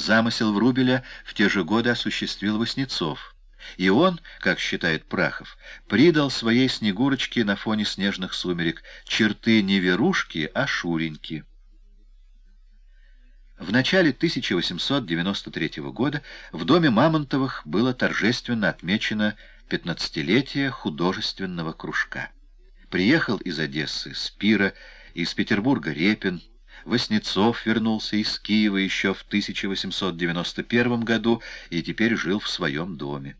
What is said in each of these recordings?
Замысел Врубеля в те же годы осуществил Васнецов. И он, как считает Прахов, придал своей Снегурочке на фоне снежных сумерек черты не верушки, а шуреньки. В начале 1893 года в доме Мамонтовых было торжественно отмечено 15-летие художественного кружка. Приехал из Одессы Спира, из Петербурга Репин, Васнецов вернулся из Киева еще в 1891 году и теперь жил в своем доме.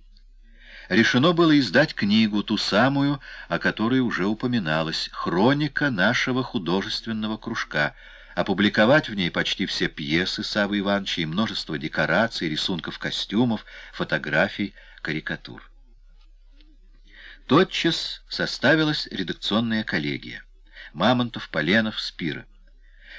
Решено было издать книгу, ту самую, о которой уже упоминалось, «Хроника нашего художественного кружка», опубликовать в ней почти все пьесы Савы Ивановича и множество декораций, рисунков костюмов, фотографий, карикатур. Тотчас составилась редакционная коллегия. Мамонтов, Поленов, Спира.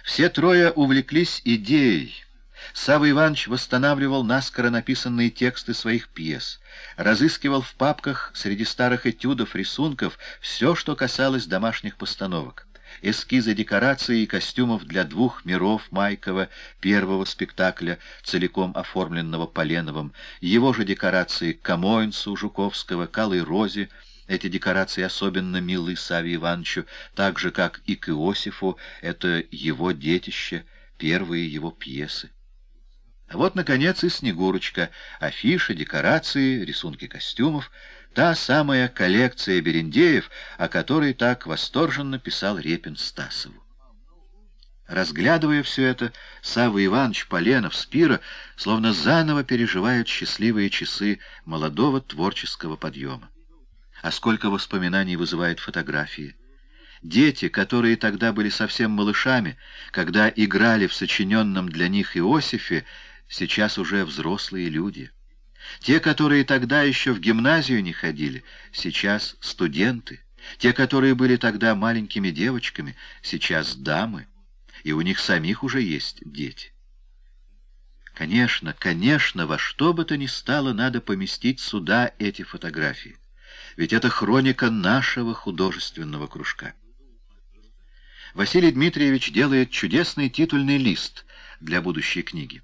Все трое увлеклись идеей. Савва Иванович восстанавливал наскоро написанные тексты своих пьес, разыскивал в папках среди старых этюдов, рисунков все, что касалось домашних постановок эскизы декораций и костюмов для двух миров Майкова, первого спектакля, целиком оформленного Поленовым, его же декорации к Камоинцу, Жуковского, Калой Розе, эти декорации особенно милы Саве Ивановичу, так же, как и к Иосифу, это его детище, первые его пьесы. А вот, наконец, и Снегурочка, афиши, декорации, рисунки костюмов, та самая коллекция Берендеев, о которой так восторженно писал Репин Стасову. Разглядывая все это, Савва Иванович, Поленов, Спира словно заново переживают счастливые часы молодого творческого подъема. А сколько воспоминаний вызывает фотографии. Дети, которые тогда были совсем малышами, когда играли в сочиненном для них Иосифе, сейчас уже взрослые люди. Те, которые тогда еще в гимназию не ходили, сейчас студенты. Те, которые были тогда маленькими девочками, сейчас дамы. И у них самих уже есть дети. Конечно, конечно, во что бы то ни стало, надо поместить сюда эти фотографии. Ведь это хроника нашего художественного кружка. Василий Дмитриевич делает чудесный титульный лист для будущей книги.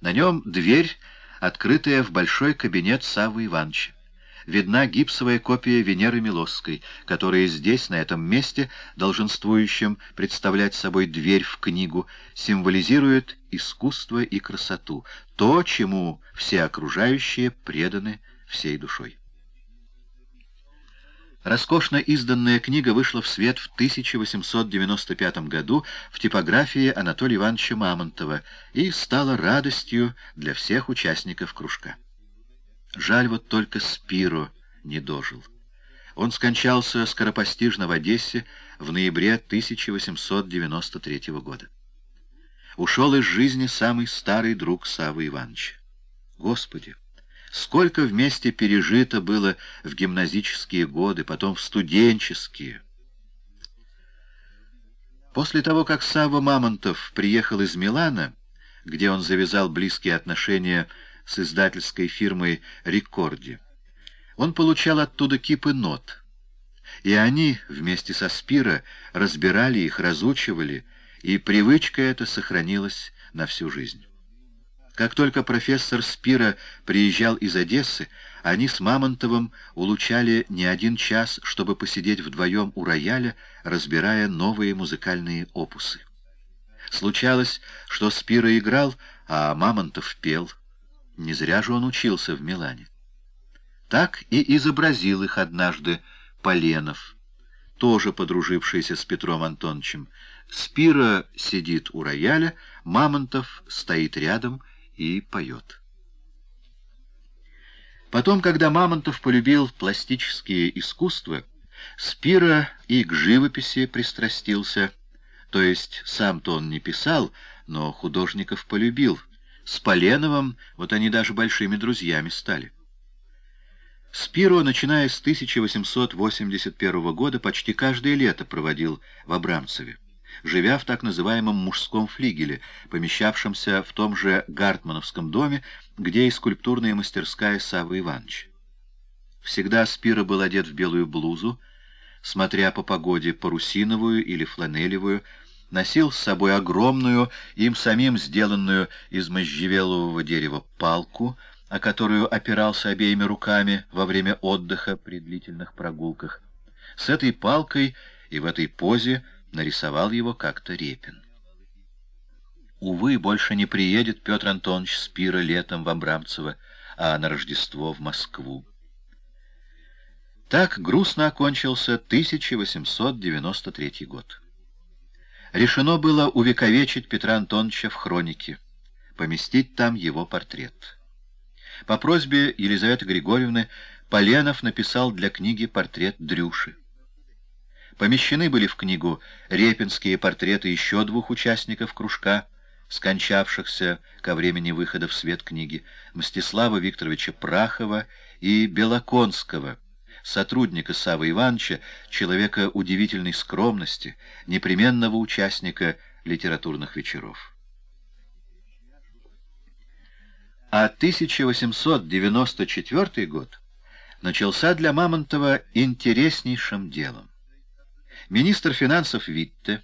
На нем дверь, открытая в большой кабинет Саввы Ивановича. Видна гипсовая копия Венеры Милосской, которая здесь, на этом месте, долженствующим представлять собой дверь в книгу, символизирует искусство и красоту, то, чему все окружающие преданы всей душой. Роскошно изданная книга вышла в свет в 1895 году в типографии Анатолия Ивановича Мамонтова и стала радостью для всех участников кружка. Жаль вот только Спиро не дожил. Он скончался скоропостижно в Одессе в ноябре 1893 года. Ушел из жизни самый старый друг Савы Ивановича. Господи! Сколько вместе пережито было в гимназические годы, потом в студенческие. После того, как Савва Мамонтов приехал из Милана, где он завязал близкие отношения с издательской фирмой «Рекорди», он получал оттуда кипы нот. И они вместе со Спира разбирали их, разучивали, и привычка эта сохранилась на всю жизнь. Как только профессор Спира приезжал из Одессы, они с Мамонтовым улучали не один час, чтобы посидеть вдвоем у рояля, разбирая новые музыкальные опусы. Случалось, что Спира играл, а Мамонтов пел. Не зря же он учился в Милане. Так и изобразил их однажды Поленов, тоже подружившийся с Петром Антоновичем. Спира сидит у рояля, Мамонтов стоит рядом и поет. Потом, когда Мамонтов полюбил пластические искусства, Спира и к живописи пристрастился, то есть сам-то он не писал, но художников полюбил. С Поленовым вот они даже большими друзьями стали. Спиро, начиная с 1881 года, почти каждое лето проводил в Абрамцеве живя в так называемом мужском флигеле, помещавшемся в том же Гартмановском доме, где и скульптурная мастерская Саввы Ивановича. Всегда Спира был одет в белую блузу, смотря по погоде парусиновую или фланелевую, носил с собой огромную, им самим сделанную из можжевелового дерева палку, о которую опирался обеими руками во время отдыха при длительных прогулках. С этой палкой и в этой позе нарисовал его как-то Репин. Увы, больше не приедет Петр Антонович с пира летом в Абрамцево, а на Рождество в Москву. Так грустно окончился 1893 год. Решено было увековечить Петра Антоновича в хронике, поместить там его портрет. По просьбе Елизаветы Григорьевны Поленов написал для книги портрет Дрюши. Помещены были в книгу репинские портреты еще двух участников кружка, скончавшихся ко времени выхода в свет книги, Мстислава Викторовича Прахова и Белоконского, сотрудника Савы Ивановича, человека удивительной скромности, непременного участника литературных вечеров. А 1894 год начался для Мамонтова интереснейшим делом. Министр финансов Витте,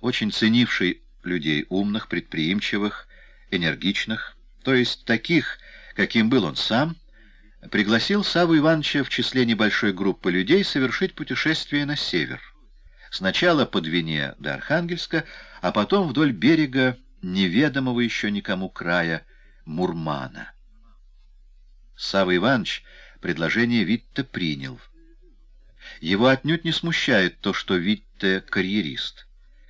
очень ценивший людей умных, предприимчивых, энергичных, то есть таких, каким был он сам, пригласил Саву Ивановича в числе небольшой группы людей совершить путешествие на север. Сначала по Двине до Архангельска, а потом вдоль берега неведомого еще никому края Мурмана. Савва Иванович предложение Витте принял. Его отнюдь не смущает то, что Витте — карьерист,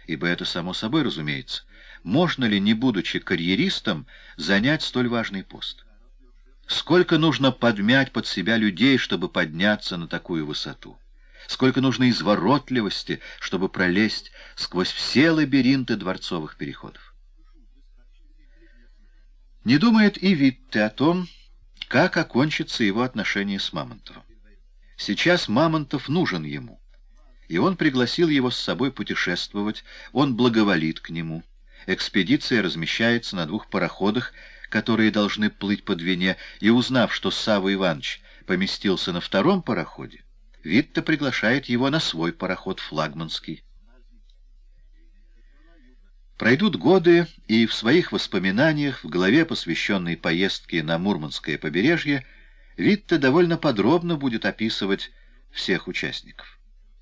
ибо это само собой разумеется. Можно ли, не будучи карьеристом, занять столь важный пост? Сколько нужно подмять под себя людей, чтобы подняться на такую высоту? Сколько нужно изворотливости, чтобы пролезть сквозь все лабиринты дворцовых переходов? Не думает и Витте о том, как окончится его отношение с Мамонтовым. Сейчас Мамонтов нужен ему, и он пригласил его с собой путешествовать, он благоволит к нему. Экспедиция размещается на двух пароходах, которые должны плыть по Двине, и узнав, что Савва Иванович поместился на втором пароходе, Витта приглашает его на свой пароход флагманский. Пройдут годы, и в своих воспоминаниях, в главе, посвященной поездке на Мурманское побережье, Витте довольно подробно будет описывать всех участников.